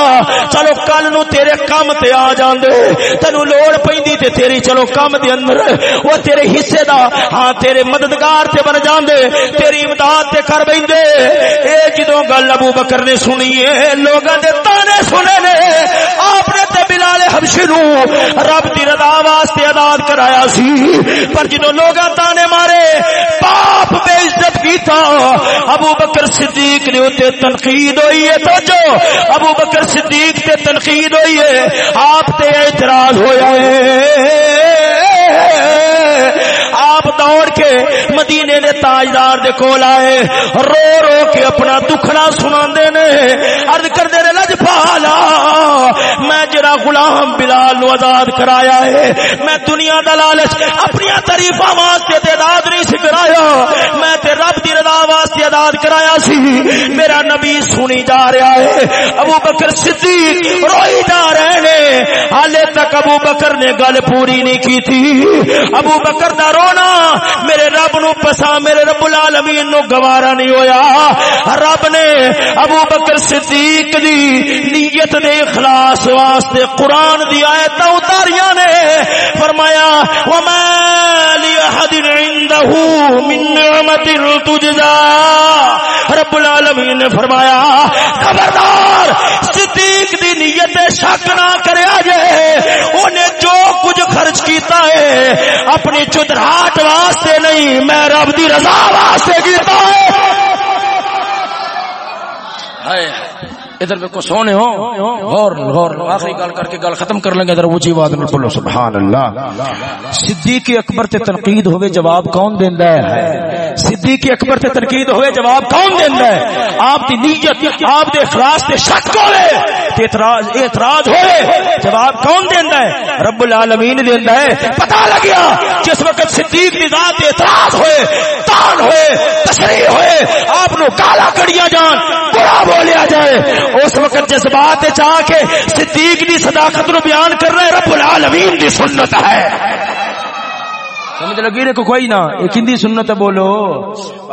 چلو کل نو تیرے کام تے آ جاندے، تینو لوڑ پیندی تے تیری چلو کام دے اندر، وہ تیرے حصے دا ہاں تیرے مددگار تے بن جاندے، تیری امداد تے کر بیندے اے جدوں گل ابو بکر نے سنی ہے، لوگاں دے تانے سنے نے، آپ نے تے بلال حبشی نو رب دی رضا واسطے آزاد کرایا سی۔ پر جدوں لوگاں تانے مارے، باپ بے عزت کیتا۔ ابو بکر صدیق نے تے تنقید ہوئی ہے تو جو ابو بکر صدیق تے تنقید ہوئی ہے۔ آپ تے اعتراض ہویا ہے۔ آپ دوڑ کے مدینے دے تاجدار دے کول آئے۔ رو رو کے اپنا دکھڑا سنا نے۔ عرض کر دے رہے لج پالا میں جرا غلام بلال نو آزاد کرایا ہے۔ میں دنیا دا لالچ اپنی تعریفاں واسطے تے نہیں سی کرایا۔ میں تے رب دی رضا واسطے آزاد کرایا سی۔ میرا نبی سنی جا رہا ہے۔ ابو بکر صدیق روئی جا رہے نے۔ حالے تک ابو بکر نے گل پوری نہیں کی تھی۔ ابو بکر دا رونا میرے رب نو پسا میرے رب العالمین نو گوارا نہیں ہویا۔ رب نے ابو بکر صدیق دی نیت دے اخلاص واسطے واسطے قرآن دی آیت اتاریاں نے۔ فرمایا، وما لی احد عنده من نعمت تجزا رب العالمین نے فرمایا، خبردار، صدیق دی نیت شک نہ کریا جے اونے جو کچھ خرچ کیتا ہے، اپنی چدراہٹ واسطے نہیں، میں رب دی رضا واسطے کیتا ہے۔ ہائے ہائے۔ ادھر دیکھو سونے ہو۔ غور غور آخری گل کر کے گل ختم کر لیں گے، ادھر اونچی بات میں بولو سبحان اللہ۔ صدیق اکبر تے تنقید ہوئے جواب کون دیندا ہے؟ صدیق اکبر تے تنقید ہوئے، جواب کون دیندا ہے آپ دی نیت، آپ دے اخلاص تے شک ہوے تے اعتراض اعتراض ہوئے جواب کون دیندا ہے رب العالمین دیندا ہے پتہ لگیا جس وقت صدیق دی ذات اعتراض ہوئے، تان ہوئے، تشریح ہوئے، آپ نو کالا کڑیا جان، برا بولیا جائے۔ اس وقت جذبات چاہ کے صدیق دی صداقت نو بیان کر رہے، رب العالمین دی سنت ہے۔ سمجھ لگی نے کوئی نہ ایک ہندی سنت بولو۔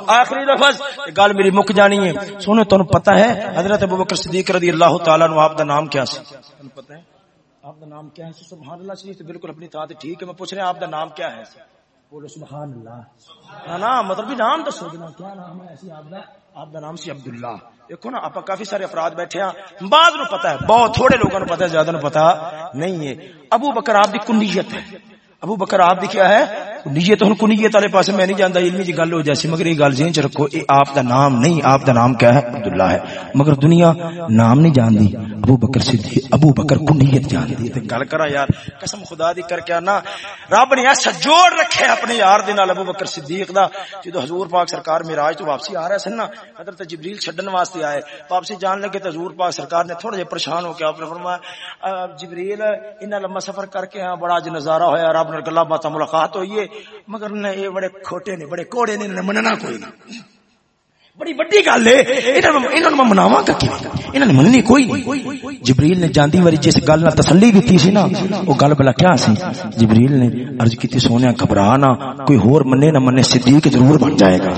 آخری لفظ گل میری مک جانی ہے۔ سنو تن پتہ ہے، حضرت ابوبکر صدیق رضی اللہ تعالی عنہ، آپ دا نام کیا سی؟ پتہ ہے؟ آپ دا نام کیا ہے سبحان اللہ، شریف بالکل اپنی طاقت ٹھیک ہے، میں پوچھ رہا ہوں، آپ دا نام کیا ہے؟ بولو، سبحان اللہ۔ نا مطلب نام دسو۔ جنا کیا نام ہے ایسی آپ دا؟ آپ دا نام سی عبداللہ۔ دیکھو نا آپ کافی سارے افراد بیٹھے ہیں۔ بعد نو پتا ہے، بہت تھوڑے لوگوں نے پتا ہے، زیادہ نو پتا نہیں ہے۔ ابو بکر آپ دی کنیت ہے۔ ابو بکر، آپ دی ہے؟ نیت ہن کنیت والے پاسے میں نہیں جاندا علمی جی گل ہو جیسی، مگر یہ گل ذہن چ رکھو اے آپ دا نام نہیں، آپ دا نام کیا ہے؟ عبداللہ ہے۔ مگر دنیا نام نہیں جاندی ابو بکر صدیق ابو بکر کنیت جاندی تے گل کرا یار، قسم خدا دی کر کے نا رب نے ایسا جوڑ رکھے اپنے یار دے نال ابو بکر صدیق دا، جدو حضور پاک سرکار معراج تو واپسی آ رہے سن نا، حضرت جبریل چھڈن واسطے آئے۔ واپسی جان لگے تے حضور پاک سرکار نے تھوڑا جے پریشان ہو کے آپ نے فرمایا جبریل، اتنا لمبا سفر کر کے ہاں بڑا اج نظارہ ہویا، رب نے گلا باتاں ملاقات ہوئی ہے، مگر نے یہ بڑے کھوٹے نے، بڑے کوڑے نے مننا کوئی نہیں بڑی بڑی گل ہے۔ انہوں نے مناواں گا انہوں نے مننی کوئی نہیں۔ جبریل نے جاندی واری جس گل نہ تسلی دیتی سی نا وہ گل بلا کیا سی؟ جبریل نے عرض کیتی، سونیا گھبرا نہ کوئی ہور منے نہ منے صدیق ضرور بن جائے گا۔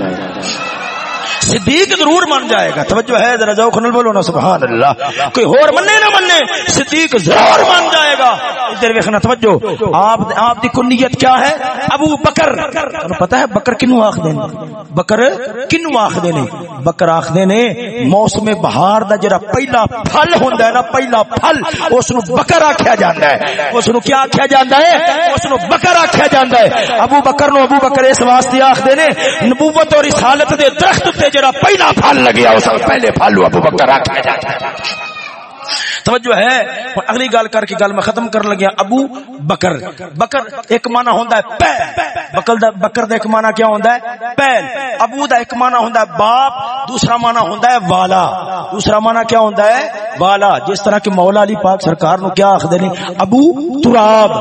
صدیق ضرور مان جائے گا۔ توجہ ہے، ذرا جاؤ کھنل بولو نا، سبحان اللہ۔ کوئی اور مننے نہ مننے، صدیق ضرور مان جائے گا۔ ادھر دیکھنا توجہ۔ آپ آپ دی کنیت کیا ہے؟ ابو بکر۔ تمہیں پتہ ہے، بکر کنو آکھ دے بکر کنو آکھ دے نے؟ بکر آکھ دے نے، موسم بہار دا جڑا پہلا پھل ہوندا ہے نا، پہلا پھل اس نو بکر آکھیا جاندا ہے۔ اس نو کیا آکھیا جاندا ہے؟ اس نو بکر آکھیا جاندا ہے۔ ابو بکر نو ابو بکر اس واسطے آکھ دے نے، نبوت اور رسالت دے درخت تے جڑا پہلا پھل لگیا اس پہلے پھل ابو بکر رکھا جاتا توجہ ہے۔ اگلی گل کر کے گل میں ختم کر لگیا۔ ابو بکر۔ بکر ایک مانا ہوندا ہے پیر بکر دا بکر دا ایک مانا کیا ہوندا ہے؟ پیر ابو دا ایک مانا ہوندا ہے باپ۔ دوسرا مانا ہوندا ہے والا۔ دوسرا مانا کیا ہوندا ہے؟ والا۔ جس طرح کہ مولا علی پاک سرکار نو کیا آکھدے نے؟ ابو تراب۔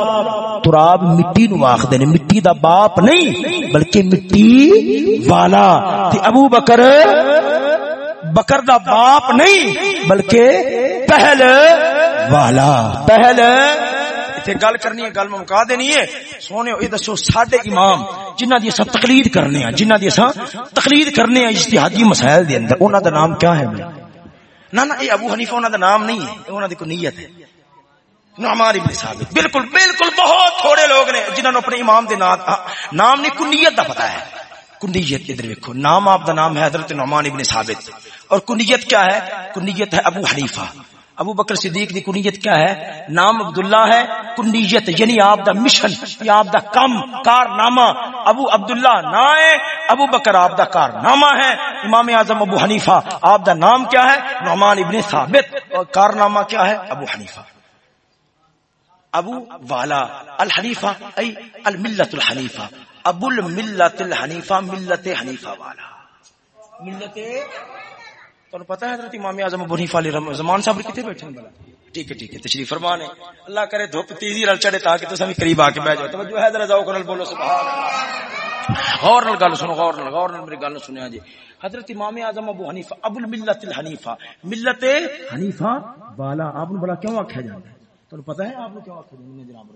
تراب مٹی نو آکھدے نے۔ مٹی دا باپ نہیں، بلکہ مٹی والا۔ تے ابو بکر بکر دا باپ نہیں، بلکہ پہل۔ والا۔ پہل۔ اتنے گل کرنی ہے گل میں مکا دینی ہے۔ سونے یہ دسو ساڈے امام جنہ دی اساں تقلید کرنے ہیں جنہ دی اساں تقلید کرنے ہیں اجتہادی مسائل دے اندر انہاں دا نام کیا ہے نہ نہ یہ ابو حنیفہ انہاں دا نام نہیں ہے انہاں دی کوئی نیت ہے۔ نعمان ابن ثابت۔ بالکل بالکل بہت تھوڑے لوگ نے جنہاں نو اپنے امام دے نام نام نہیں کنیت دا پتہ ہے۔ کنیت ادھر دیکھو نام آپ دا نام ہے حضرت نعمان ابن ثابت۔ اور کنیت کیا ہے؟ کنیت ہے ابو حنیفہ۔ ابو بکر صدیق دی کنیت کیا ہے؟ نام عبداللہ ہے، کنیت یعنی آپ دا مشن، یا آپ دا کم، کارنامہ۔ ابو عبداللہ نا ہے، ابو بکر آپ دا کارنامہ ہے۔ امام اعظم ابو حنیفہ، آپ دا نام کیا ہے؟ نعمان ابن ثابت۔ اور کارنامہ کیا ہے؟ ابو حنیفہ۔ ابو والا الحنیفہ، ای الملت الحنیفہ۔ ابو الملت الحنیفہ، ملت حنیفہ والا۔ ملت تو پتہ ہے حضرت امام اعظم ابو حنیفہ علیہ زمان صاحب کتے بیٹھے ہیں بلا ٹھیک ہے ٹھیک ہے، تشریف فرمانے۔ اللہ کرے دھوپ تیزی رل چڑھے تاکہ تو سبھی قریب آ کے بیٹھ جاؤ۔ توجہ ہے ذرا، ذوق نال بولو، سبحان اللہ۔ غور نال گل سنو، غور نال غور نال میری گل سنیا جی۔ حضرت امام اعظم ابو حنیفہ، ابو الملت الحنیفہ۔ ملت حنیفہ؟ والا آپ نے بڑا کیوں آکھیا جاتا ہے؟ تو پتہ ہے آپ نے کیوں آکھیا جناب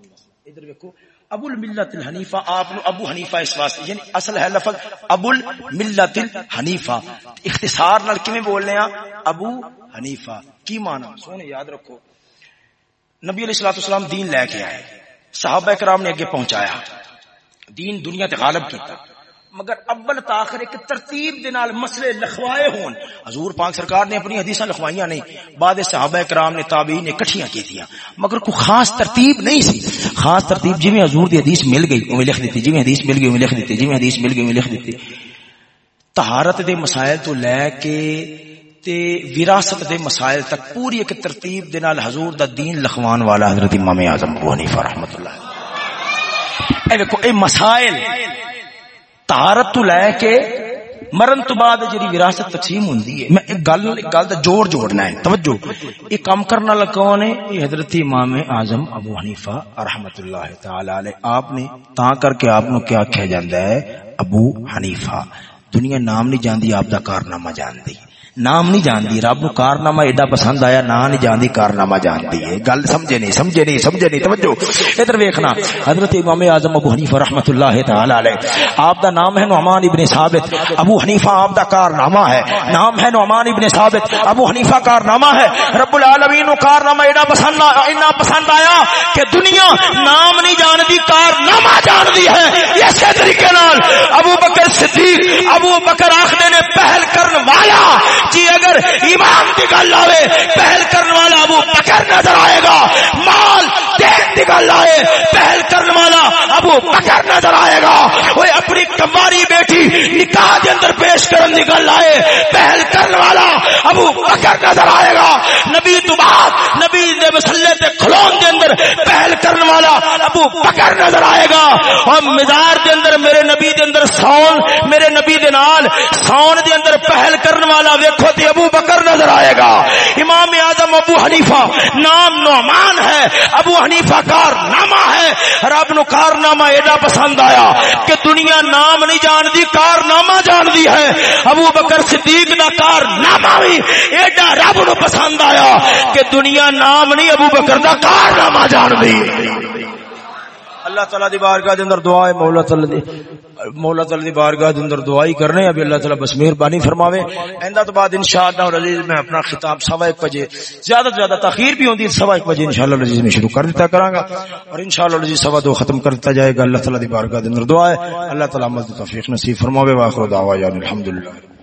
ادھر دیکھو ابو الملت الحنیفہ، آپ نو ابو حنیفہ اس واسطے یعنی اصل ہے لفظ ابو الملت الحنیفہ۔ اختصار نال کیویں بولنے ہیں؟ ابو حنیفہ، کی معنی؟ سونے یاد رکھو، نبی علیہ الصلوۃ والسلام دین لے کے آئے، صحابہ کرام نے اگے پہنچایا، دین دنیا تے غالب کیتا۔ مگر اول تاخر ایک ترتیب دے نال مسئلے لکھوائے ہون۔ حضور پاک سرکار نے اپنی حدیثاں لکھوائیاں نہیں، بعد صحابہ کرام نے تابعین نے کٹھیاں کیتیاں مگر کوئی خاص ترتیب نہیں سی۔ خاص ترتیب جویں حضور دی حدیث مل گئی، اوویں لکھ دتی جویں حدیث مل گئی، اوویں لکھ دتی جویں حدیث مل گئی، اوویں لکھ دتی طہارت دے مسائل تو لے کے تے وراثت دے مسائل تک پوری ایک ترتیب دے نال حضور دا دین لکھوان والا حضرت امام اعظم ابو حنیفہ رحمتہ اللہ اے دیکھو اے مسائل تہارت تو لے کے مرن تو بعد جی وراثت تقسیم ہوں میں ایک گل ایک گل دا جوڑ جوڑنا ہے۔ توجہ۔ یہ کام کرنے والا کون ہے؟ یہ حضرت امام اعظم ابو حنیفہ رحمت اللہ تعالی علیہ، آپ نے تا کر کے آپ نو کیا کہا جاتا ہے؟ ابو حنیفہ۔ دنیا نام نہیں جانتی آپ دا کارنامہ جانتی نام نہیں جاندی رب نو کارنامہ ایڈا پسند آیا، نا نہیں جاندی کارنامہ جاندی ہے۔ گل سمجھے نہیں سمجھے نہیں سمجھے نہیں، توجہ۔ ادھر ویکھنا، حضرت امام اعظم ابو حنیفہ رحمۃ اللہ تعالی علیہ، آپ دا نام ہے نعمان ابن ثابت، ابو حنیفہ آپ دا کارنامہ ہے۔ نام ہے نعمان ابن ثابت، ابو حنیفہ کارنامہ ہے۔ رب العالمین نو کارنامہ ایڈا پسند اینا پسند آیا کہ دنیا نام نہیں جاندی کارنامہ جاندی ہے۔ اسی طریقے نال ابو بکر صدیق، ابو بکر آخنے نے پہل کرن والا جی اگر ایمان کی گل آئے پہل کرنے والا ابو بکر نظر آئے گا، مال دین کی گل آئے، پہل کرنے والا ابو بکر نظر آئے گا۔ وہ اپنی کماری بیٹی نکاح کے اندر پیش کرنے کی گل آئے، پہل کرنے والا ابو بکر نظر آئے گا۔ نبی تو بعد نبی دے مسلے تے کھلون دے اندر پہل کرنے والا ابو بکر نظر آئے گا۔ اور مزار دے اندر میرے نبی دے اندر سون، میرے نبی دے نال سون دے اندر پہل کرنے والا ویکھو تے ابو بکر نظر آئے گا۔ امام اعظم ابو حنیفہ نام نعمان ہے۔ ابو حنیفہ کار نامہ ہے۔ رب نو کارنامہ ایڈا پسند آیا کہ دنیا نام نہیں جان دی کارنامہ جان دی ہے۔ ابو بکر صدیق دا کارنامہ بھی ایڈا رب نو پسند آیا کہ دنیا نام نہیں، ابو بکر دا کارنامہ جان دی اللہ تعالی دی بارگاہ دے اندر دعا ہے، مولا تعالی دی مولا تعالی دی بارگاہ دے اندر دعائی کرنے ابھی اللہ تعالی بس مہربانی فرماوے۔ ایندا تو بعد انشاءاللہ العزیز میں اپنا خطاب سوا ایک بجے زیادہ سے زیادہ تاخیر بھی ہوندی سوا ایک بجے انشاءاللہ العزیز میں شروع کر دیتا کراں گا۔ اور انشاءاللہ العزیز سوا دو ختم کرتا جائے گا۔ اللہ تعالی دی بارگاہ دے اندر دعا ہے۔ اللہ تعالی مزید توفیق نصیب فرماوے۔ واخر دعوانا الحمدللہ۔